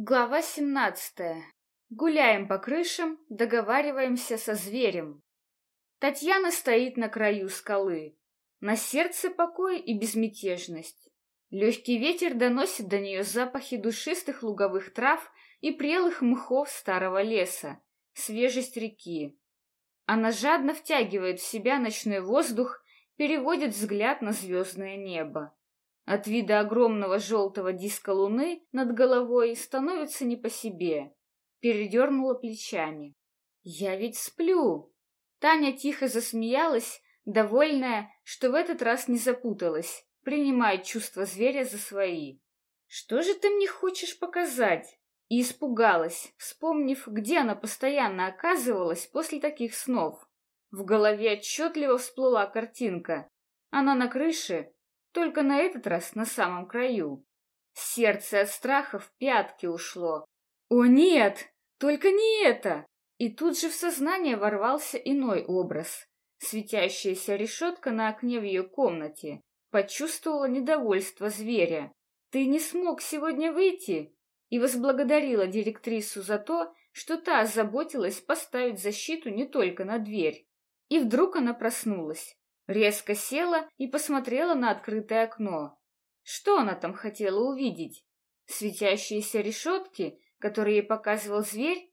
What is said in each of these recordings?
Глава семнадцатая. Гуляем по крышам, договариваемся со зверем. Татьяна стоит на краю скалы. На сердце покой и безмятежность. Легкий ветер доносит до нее запахи душистых луговых трав и прелых мхов старого леса, свежесть реки. Она жадно втягивает в себя ночной воздух, переводит взгляд на звездное небо. От вида огромного желтого диска луны над головой становится не по себе. Передернула плечами. «Я ведь сплю!» Таня тихо засмеялась, довольная, что в этот раз не запуталась, принимая чувства зверя за свои. «Что же ты мне хочешь показать?» И испугалась, вспомнив, где она постоянно оказывалась после таких снов. В голове отчетливо всплыла картинка. Она на крыше, только на этот раз на самом краю. Сердце от страха в пятки ушло. «О, нет! Только не это!» И тут же в сознание ворвался иной образ. Светящаяся решетка на окне в ее комнате. Почувствовала недовольство зверя. «Ты не смог сегодня выйти?» И возблагодарила директрису за то, что та озаботилась поставить защиту не только на дверь. И вдруг она проснулась. Резко села и посмотрела на открытое окно. Что она там хотела увидеть? Светящиеся решетки, которые ей показывал зверь?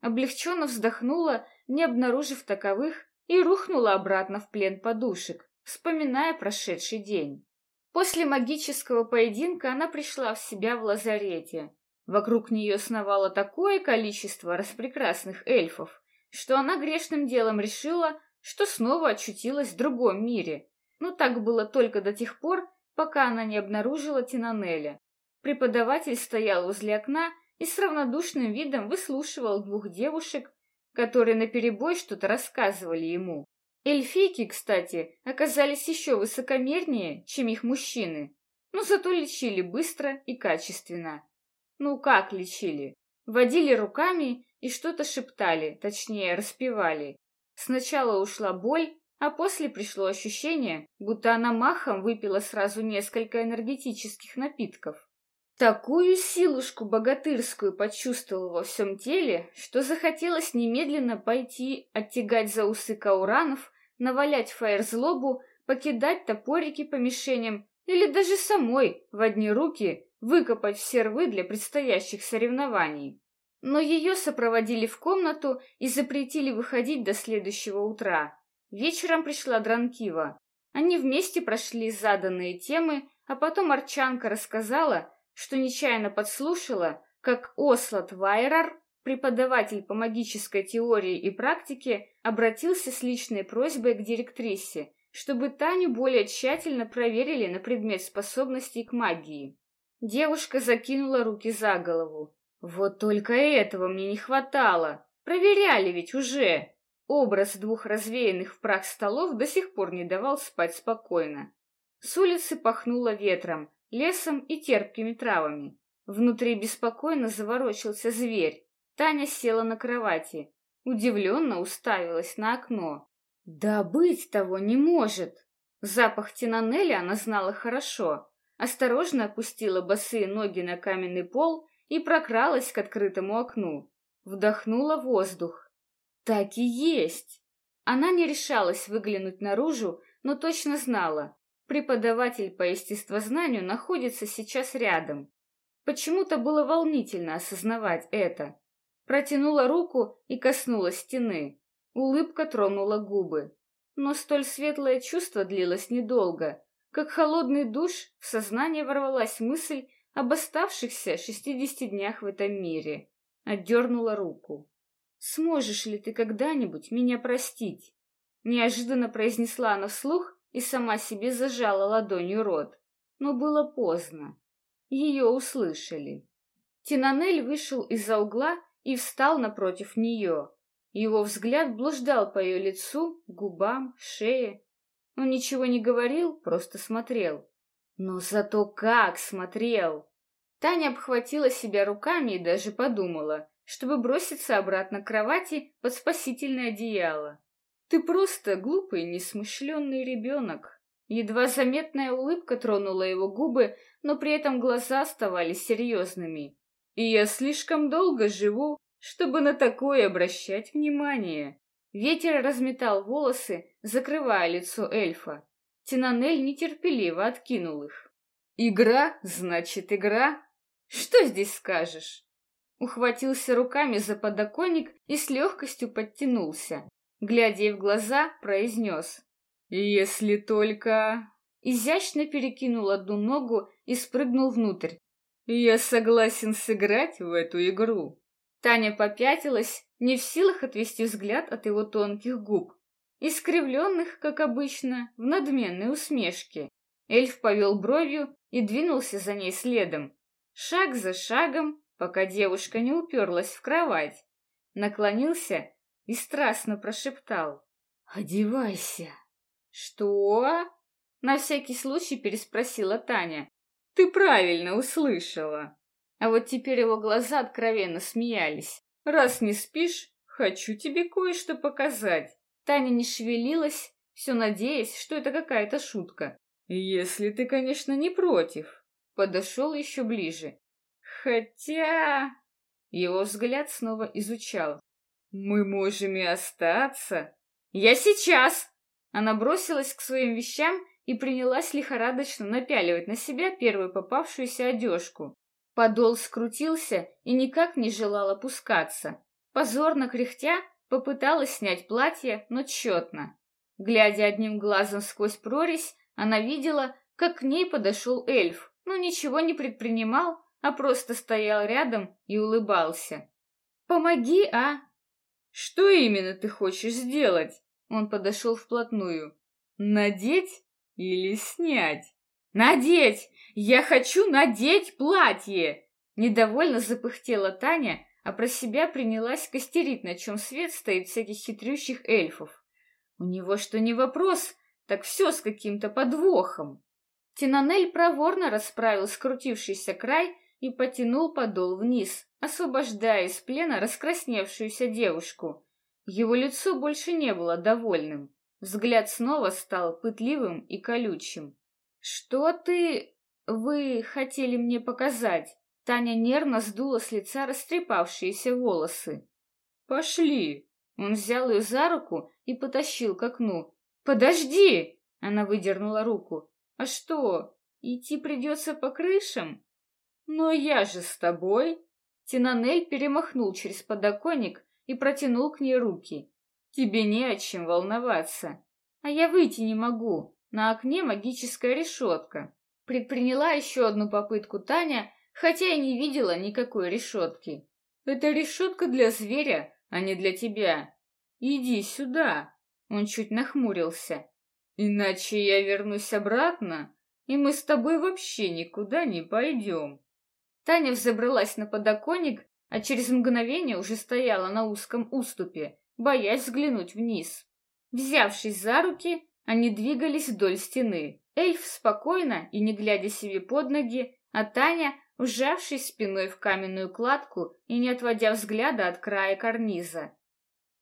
Облегченно вздохнула, не обнаружив таковых, и рухнула обратно в плен подушек, вспоминая прошедший день. После магического поединка она пришла в себя в лазарете. Вокруг нее сновало такое количество распрекрасных эльфов, что она грешным делом решила, что снова очутилась в другом мире. Но так было только до тех пор, пока она не обнаружила Тинанеля. Преподаватель стоял возле окна и с равнодушным видом выслушивал двух девушек, которые наперебой что-то рассказывали ему. Эльфийки, кстати, оказались еще высокомернее, чем их мужчины, но зато лечили быстро и качественно. Ну как лечили? Водили руками и что-то шептали, точнее, распевали. Сначала ушла боль, а после пришло ощущение, будто она махом выпила сразу несколько энергетических напитков. Такую силушку богатырскую почувствовал во всем теле, что захотелось немедленно пойти оттягать за усы кауранов, навалять фаерзлобу, покидать топорики по мишеням или даже самой в одни руки выкопать все рвы для предстоящих соревнований но ее сопроводили в комнату и запретили выходить до следующего утра. Вечером пришла Дранкива. Они вместе прошли заданные темы, а потом Арчанка рассказала, что нечаянно подслушала, как Ослот Вайрар, преподаватель по магической теории и практике, обратился с личной просьбой к директрисе, чтобы Таню более тщательно проверили на предмет способностей к магии. Девушка закинула руки за голову. Вот только этого мне не хватало. Проверяли ведь уже. Образ двух развеянных в прах столов до сих пор не давал спать спокойно. С улицы пахнуло ветром, лесом и терпкими травами. Внутри беспокойно заворочился зверь. Таня села на кровати. Удивленно уставилась на окно. Да быть того не может. Запах тинанеля она знала хорошо. Осторожно опустила босые ноги на каменный пол и прокралась к открытому окну. Вдохнула воздух. Так и есть. Она не решалась выглянуть наружу, но точно знала. Преподаватель по естествознанию находится сейчас рядом. Почему-то было волнительно осознавать это. Протянула руку и коснулась стены. Улыбка тронула губы. Но столь светлое чувство длилось недолго. Как холодный душ, в сознание ворвалась мысль об оставшихся шестидесяти днях в этом мире. Отдернула руку. «Сможешь ли ты когда-нибудь меня простить?» Неожиданно произнесла она вслух и сама себе зажала ладонью рот. Но было поздно. Ее услышали. Тинанель вышел из-за угла и встал напротив нее. Его взгляд блуждал по ее лицу, губам, шее. Он ничего не говорил, просто смотрел. Но зато как смотрел! Таня обхватила себя руками и даже подумала, чтобы броситься обратно к кровати под спасительное одеяло. Ты просто глупый, несмышленный ребенок. Едва заметная улыбка тронула его губы, но при этом глаза оставались серьезными. И я слишком долго живу, чтобы на такое обращать внимание. Ветер разметал волосы, закрывая лицо эльфа. Тинанель нетерпеливо откинул их. «Игра, значит, игра. Что здесь скажешь?» Ухватился руками за подоконник и с легкостью подтянулся. Глядя ей в глаза, произнес. «Если только...» Изящно перекинул одну ногу и спрыгнул внутрь. «Я согласен сыграть в эту игру». Таня попятилась, не в силах отвести взгляд от его тонких губ, искривленных, как обычно, в надменной усмешке. Эльф повел бровью и двинулся за ней следом. Шаг за шагом, пока девушка не уперлась в кровать. Наклонился и страстно прошептал. «Одевайся!» «Что?» — на всякий случай переспросила Таня. «Ты правильно услышала!» А вот теперь его глаза откровенно смеялись. «Раз не спишь, хочу тебе кое-что показать». Таня не шевелилась, все надеясь, что это какая-то шутка. «Если ты, конечно, не против». Подошел еще ближе. «Хотя...» Его взгляд снова изучал. «Мы можем и остаться». «Я сейчас!» Она бросилась к своим вещам и принялась лихорадочно напяливать на себя первую попавшуюся одежку. Подол скрутился и никак не желал опускаться. Позорно кряхтя, попыталась снять платье, но тщетно. Глядя одним глазом сквозь прорезь, она видела, как к ней подошел эльф, но ничего не предпринимал, а просто стоял рядом и улыбался. «Помоги, а!» «Что именно ты хочешь сделать?» Он подошел вплотную. «Надеть или снять?» «Надеть! Я хочу надеть платье!» Недовольно запыхтела Таня, а про себя принялась костерить, на чем свет стоит всяких хитрющих эльфов. У него что не вопрос, так все с каким-то подвохом. Тинанель проворно расправил скрутившийся край и потянул подол вниз, освобождая из плена раскрасневшуюся девушку. Его лицо больше не было довольным. Взгляд снова стал пытливым и колючим. «Что ты... вы хотели мне показать?» Таня нервно сдула с лица растрепавшиеся волосы. «Пошли!» Он взял ее за руку и потащил к окну. «Подожди!» Она выдернула руку. «А что, идти придется по крышам?» «Но я же с тобой!» Тинанель перемахнул через подоконник и протянул к ней руки. «Тебе не о чем волноваться. А я выйти не могу. На окне магическая решетка. Предприняла еще одну попытку Таня, хотя и не видела никакой решетки. Это решетка для зверя, а не для тебя. Иди сюда. Он чуть нахмурился. Иначе я вернусь обратно, и мы с тобой вообще никуда не пойдем. Таня взобралась на подоконник, а через мгновение уже стояла на узком уступе, боясь взглянуть вниз. Взявшись за руки, они двигались вдоль стены. Эльф спокойно и не глядя себе под ноги, а Таня, ужавшись спиной в каменную кладку и не отводя взгляда от края карниза.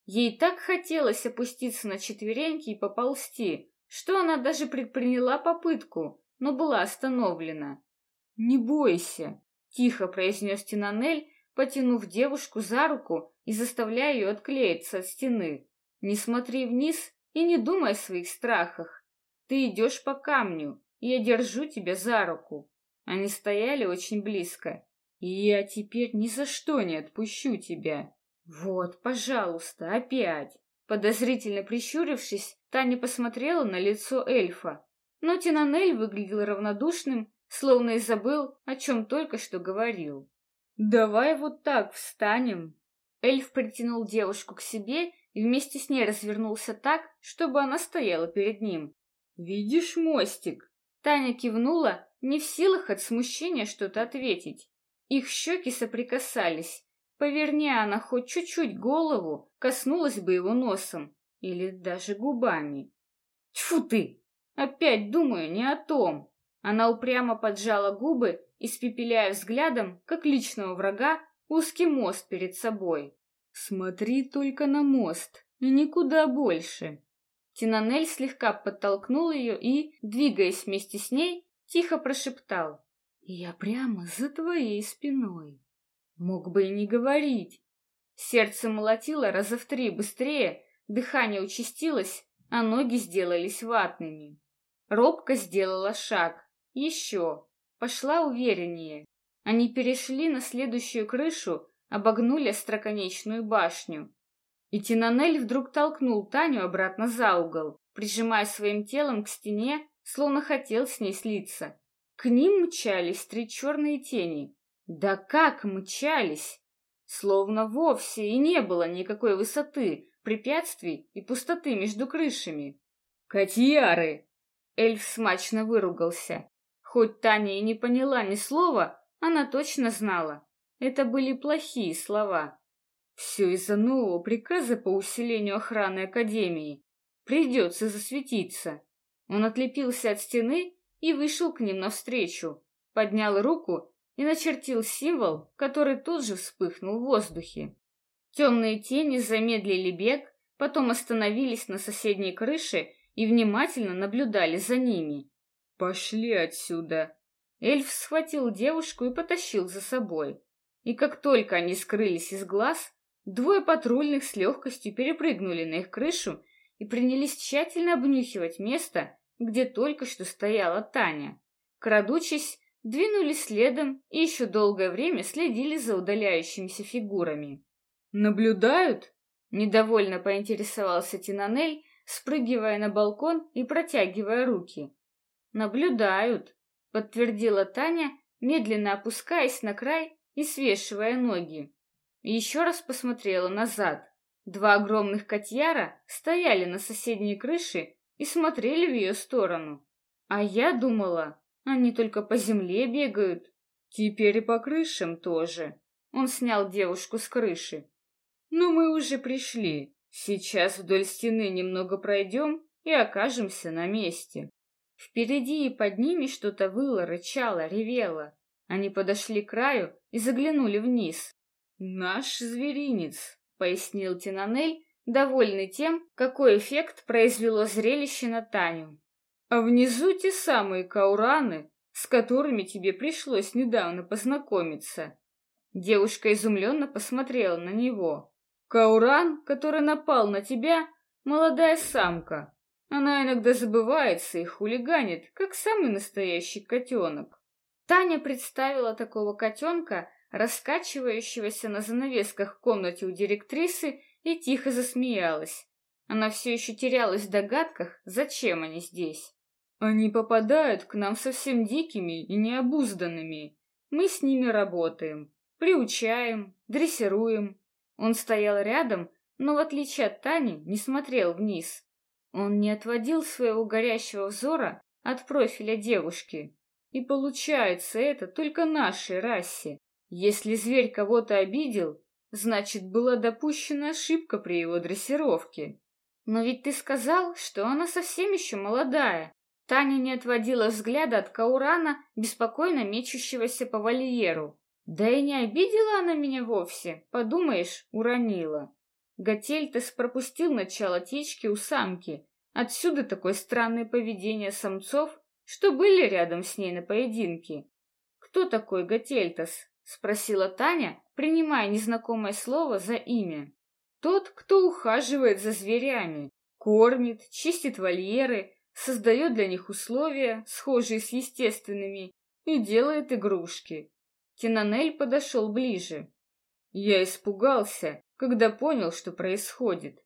Ей так хотелось опуститься на четвереньки и поползти, что она даже предприняла попытку, но была остановлена. «Не бойся», — тихо произнес Тинанель, потянув девушку за руку и заставляя ее отклеиться от стены. «Не смотри вниз и не думай о своих страхах. Ты идешь по камню, и я держу тебя за руку. Они стояли очень близко. И я теперь ни за что не отпущу тебя. Вот, пожалуйста, опять. Подозрительно прищурившись, Таня посмотрела на лицо эльфа. Но Тинанель выглядел равнодушным, словно и забыл, о чем только что говорил. «Давай вот так встанем». Эльф притянул девушку к себе и вместе с ней развернулся так, чтобы она стояла перед ним. «Видишь мостик?» Таня кивнула, не в силах от смущения что-то ответить. Их щеки соприкасались. Поверни она хоть чуть-чуть голову, коснулась бы его носом или даже губами. Тьфу ты! Опять думаю не о том. Она упрямо поджала губы, испепеляя взглядом, как личного врага, узкий мост перед собой. Смотри только на мост, и никуда больше. Тинанель слегка подтолкнул ее и, двигаясь вместе с ней, тихо прошептал. «Я прямо за твоей спиной». Мог бы и не говорить. Сердце молотило раза в три быстрее, дыхание участилось, а ноги сделались ватными. Робко сделала шаг. Еще. Пошла увереннее. Они перешли на следующую крышу, обогнули остроконечную башню. И Тинанель вдруг толкнул Таню обратно за угол, прижимая своим телом к стене, словно хотел с ней слиться. К ним мчались три черные тени. Да как мчались! Словно вовсе и не было никакой высоты, препятствий и пустоты между крышами. «Котьяры!» Эльф смачно выругался. Хоть Таня и не поняла ни слова, она точно знала. Это были плохие слова. Все из-за нового приказа по усилению охраны Академии. Придется засветиться. Он отлепился от стены и вышел к ним навстречу, поднял руку и начертил символ, который тут же вспыхнул в воздухе. Темные тени замедлили бег, потом остановились на соседней крыше и внимательно наблюдали за ними. «Пошли отсюда!» Эльф схватил девушку и потащил за собой. И как только они скрылись из глаз, двое патрульных с легкостью перепрыгнули на их крышу и принялись тщательно обнюхивать место, где только что стояла Таня. Крадучись, двинулись следом и еще долгое время следили за удаляющимися фигурами. «Наблюдают?» — недовольно поинтересовался Тинанель, спрыгивая на балкон и протягивая руки. «Наблюдают», — подтвердила Таня, медленно опускаясь на край и свешивая ноги. И еще раз посмотрела назад. Два огромных котьяра стояли на соседней крыше и смотрели в ее сторону. А я думала, они только по земле бегают. Теперь и по крышам тоже. Он снял девушку с крыши. Но мы уже пришли. Сейчас вдоль стены немного пройдем и окажемся на месте. Впереди и под ними что-то выло, рычало, ревело. Они подошли к краю и заглянули вниз. «Наш зверинец», — пояснил Тинанель, довольный тем, какой эффект произвело зрелище на Таню. «А внизу те самые каураны, с которыми тебе пришлось недавно познакомиться». Девушка изумленно посмотрела на него. «Кауран, который напал на тебя, молодая самка. Она иногда забывается и хулиганит, как самый настоящий котенок». Таня представила такого котенка, раскачивающегося на занавесках в комнате у директрисы, и тихо засмеялась. Она все еще терялась в догадках, зачем они здесь. Они попадают к нам совсем дикими и необузданными. Мы с ними работаем, приучаем, дрессируем. Он стоял рядом, но в отличие от Тани не смотрел вниз. Он не отводил своего горящего взора от профиля девушки. И получается это только нашей расе. Если зверь кого-то обидел, значит, была допущена ошибка при его дрессировке. Но ведь ты сказал, что она совсем еще молодая. Таня не отводила взгляда от Каурана, беспокойно мечущегося по вольеру. Да и не обидела она меня вовсе, подумаешь, уронила. Готельтес пропустил начало течки у самки. Отсюда такое странное поведение самцов что были рядом с ней на поединке. «Кто такой Готельтас?» — спросила Таня, принимая незнакомое слово за имя. «Тот, кто ухаживает за зверями, кормит, чистит вольеры, создает для них условия, схожие с естественными, и делает игрушки». Тинанель подошел ближе. Я испугался, когда понял, что происходит.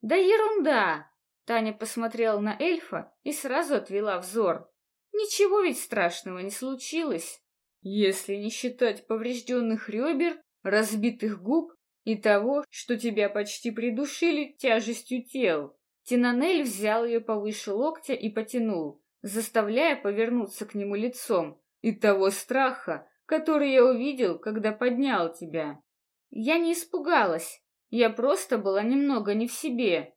«Да ерунда!» Таня посмотрела на эльфа и сразу отвела взор. Ничего ведь страшного не случилось, если не считать поврежденных ребер, разбитых губ и того, что тебя почти придушили тяжестью тел. Тинанель взял ее повыше локтя и потянул, заставляя повернуться к нему лицом, и того страха, который я увидел, когда поднял тебя. Я не испугалась, я просто была немного не в себе.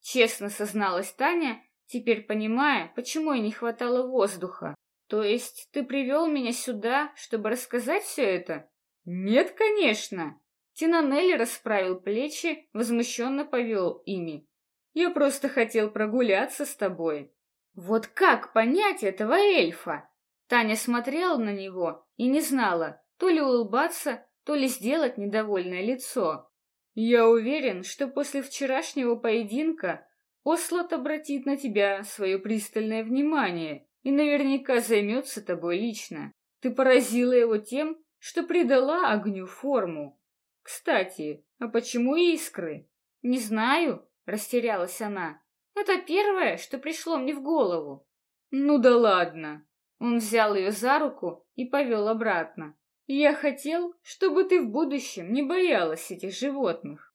Честно созналась Таня теперь понимая, почему ей не хватало воздуха. То есть ты привел меня сюда, чтобы рассказать все это? Нет, конечно. Тинанелли расправил плечи, возмущенно повел ими. Я просто хотел прогуляться с тобой. Вот как понять этого эльфа? Таня смотрела на него и не знала, то ли улыбаться, то ли сделать недовольное лицо. «Я уверен, что после вчерашнего поединка Ослот обратит на тебя свое пристальное внимание и наверняка займется тобой лично. Ты поразила его тем, что придала огню форму. Кстати, а почему искры? Не знаю, растерялась она. Это первое, что пришло мне в голову. Ну да ладно. Он взял ее за руку и повел обратно. Я хотел, чтобы ты в будущем не боялась этих животных.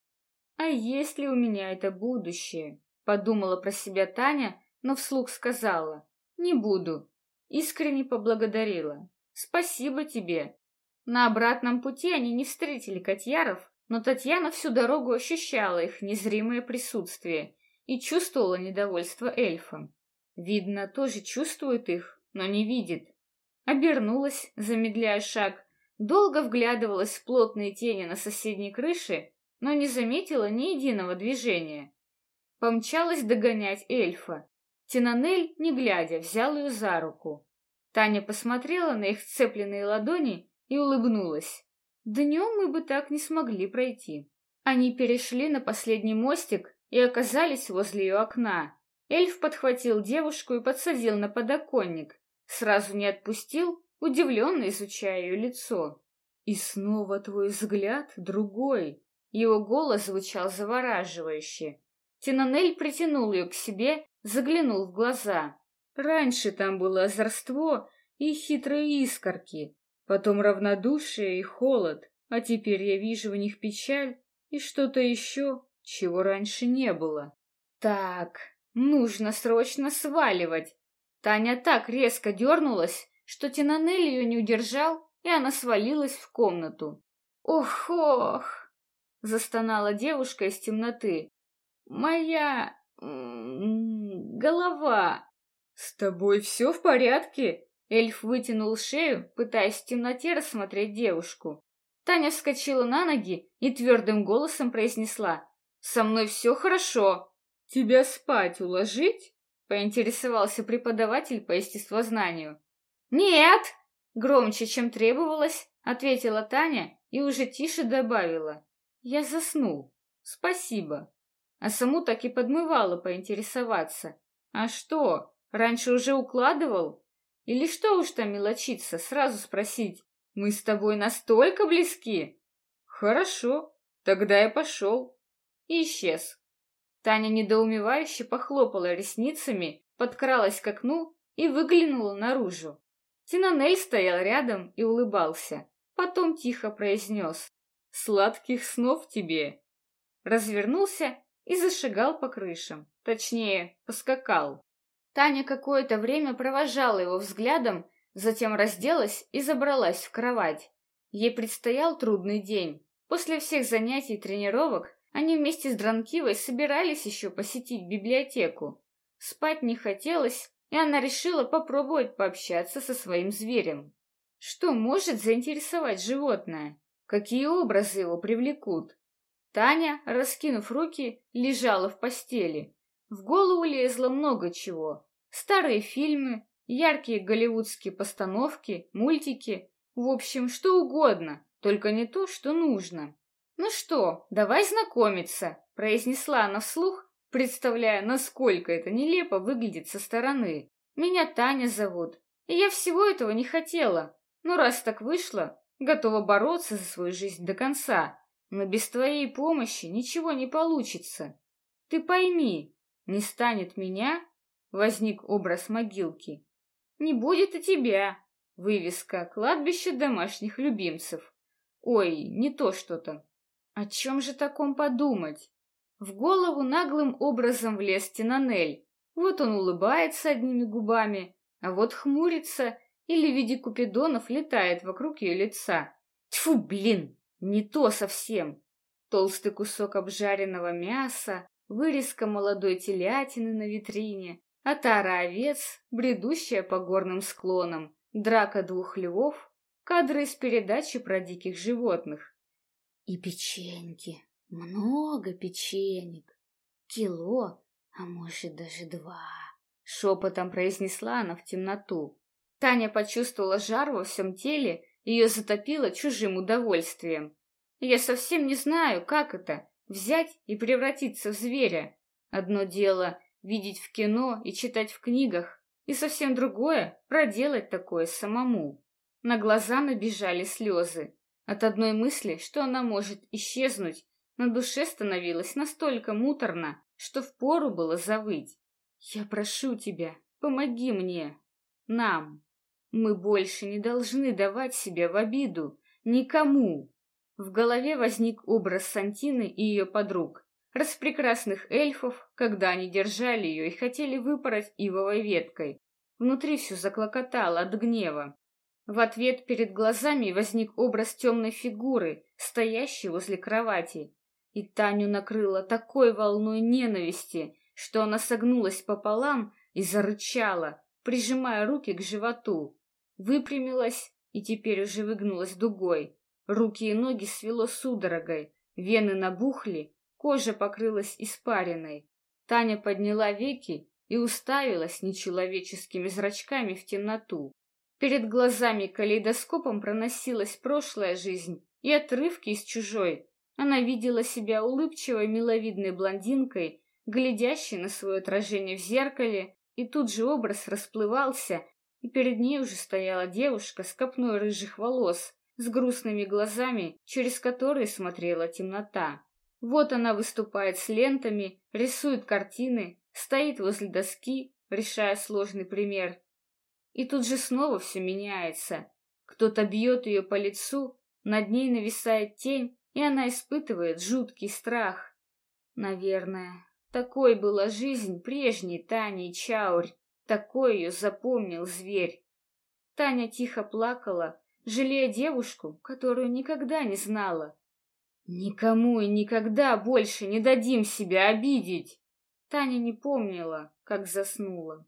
А есть ли у меня это будущее? Подумала про себя Таня, но вслух сказала. Не буду. Искренне поблагодарила. Спасибо тебе. На обратном пути они не встретили котьяров, но Татьяна всю дорогу ощущала их незримое присутствие и чувствовала недовольство эльфа. Видно, тоже чувствует их, но не видит. Обернулась, замедляя шаг, долго вглядывалась в плотные тени на соседней крыше, но не заметила ни единого движения. Помчалась догонять эльфа. Тинанель, не глядя, взял ее за руку. Таня посмотрела на их сцепленные ладони и улыбнулась. Днем мы бы так не смогли пройти. Они перешли на последний мостик и оказались возле ее окна. Эльф подхватил девушку и подсадил на подоконник. Сразу не отпустил, удивленно изучая ее лицо. И снова твой взгляд другой. Его голос звучал завораживающе. Тинанель притянул ее к себе, заглянул в глаза. Раньше там было озорство и хитрые искорки, потом равнодушие и холод, а теперь я вижу в них печаль и что-то еще, чего раньше не было. Так, нужно срочно сваливать. Таня так резко дернулась, что Тинанель ее не удержал, и она свалилась в комнату. «Ох-ох!» — застонала девушка из темноты. Моя... голова. С тобой все в порядке? Эльф вытянул шею, пытаясь в темноте рассмотреть девушку. Таня вскочила на ноги и твердым голосом произнесла. «Со мной все хорошо». «Тебя спать уложить?» — поинтересовался преподаватель по естествознанию. «Нет!» — громче, чем требовалось, ответила Таня и уже тише добавила. «Я заснул. Спасибо» а саму так и подмывала поинтересоваться. А что, раньше уже укладывал? Или что уж там мелочиться, сразу спросить, мы с тобой настолько близки? Хорошо, тогда я пошел. И исчез. Таня недоумевающе похлопала ресницами, подкралась к окну и выглянула наружу. Тинанель стоял рядом и улыбался. Потом тихо произнес «Сладких снов тебе!» Развернулся и зашагал по крышам. Точнее, поскакал. Таня какое-то время провожала его взглядом, затем разделась и забралась в кровать. Ей предстоял трудный день. После всех занятий и тренировок они вместе с Дранкивой собирались еще посетить библиотеку. Спать не хотелось, и она решила попробовать пообщаться со своим зверем. Что может заинтересовать животное? Какие образы его привлекут? Таня, раскинув руки, лежала в постели. В голову лезло много чего. Старые фильмы, яркие голливудские постановки, мультики. В общем, что угодно, только не то, что нужно. «Ну что, давай знакомиться», — произнесла она вслух, представляя, насколько это нелепо выглядит со стороны. «Меня Таня зовут, и я всего этого не хотела, но раз так вышло, готова бороться за свою жизнь до конца. Но без твоей помощи ничего не получится. Ты пойми, не станет меня, возник образ могилки. Не будет и тебя. Вывеска «Кладбище домашних любимцев». Ой, не то что-то. О чем же таком подумать? В голову наглым образом влез Тинанель. Вот он улыбается одними губами, а вот хмурится или в виде купидонов летает вокруг ее лица. Тьфу, блин! Не то совсем. Толстый кусок обжаренного мяса, вырезка молодой телятины на витрине, отара овец, бредущая по горным склонам, драка двух львов, кадры из передачи про диких животных. И печеньки, много печенек, кило, а может даже два. Шепотом произнесла она в темноту. Таня почувствовала жар во всем теле Ее затопило чужим удовольствием. Я совсем не знаю, как это — взять и превратиться в зверя. Одно дело — видеть в кино и читать в книгах, и совсем другое — проделать такое самому. На глаза набежали слезы. От одной мысли, что она может исчезнуть, на душе становилось настолько муторно, что впору было завыть. «Я прошу тебя, помоги мне, нам. Мы больше не должны давать себя в обиду, никому». В голове возник образ Сантины и ее подруг, распрекрасных эльфов, когда они держали ее и хотели выпороть ивовой веткой. Внутри все заклокотало от гнева. В ответ перед глазами возник образ темной фигуры, стоящей возле кровати, и Таню накрыла такой волной ненависти, что она согнулась пополам и зарычала, прижимая руки к животу. Выпрямилась и теперь уже выгнулась дугой. Руки и ноги свело судорогой, вены набухли, кожа покрылась испариной. Таня подняла веки и уставилась нечеловеческими зрачками в темноту. Перед глазами калейдоскопом проносилась прошлая жизнь и отрывки из чужой, она видела себя улыбчивой, миловидной блондинкой, глядящей на свое отражение в зеркале, и тут же образ расплывался, и перед ней уже стояла девушка с копной рыжих волос, с грустными глазами, через которые смотрела темнота. Вот она выступает с лентами, рисует картины, стоит возле доски, решая сложный пример. И тут же снова все меняется. Кто-то бьет ее по лицу, над ней нависает тень, и она испытывает жуткий страх. Наверное, такой была жизнь прежней Тани Чаурь, такой ее запомнил зверь. Таня тихо плакала, жалея девушку, которую никогда не знала. Никому и никогда больше не дадим себя обидеть. Таня не помнила, как заснула.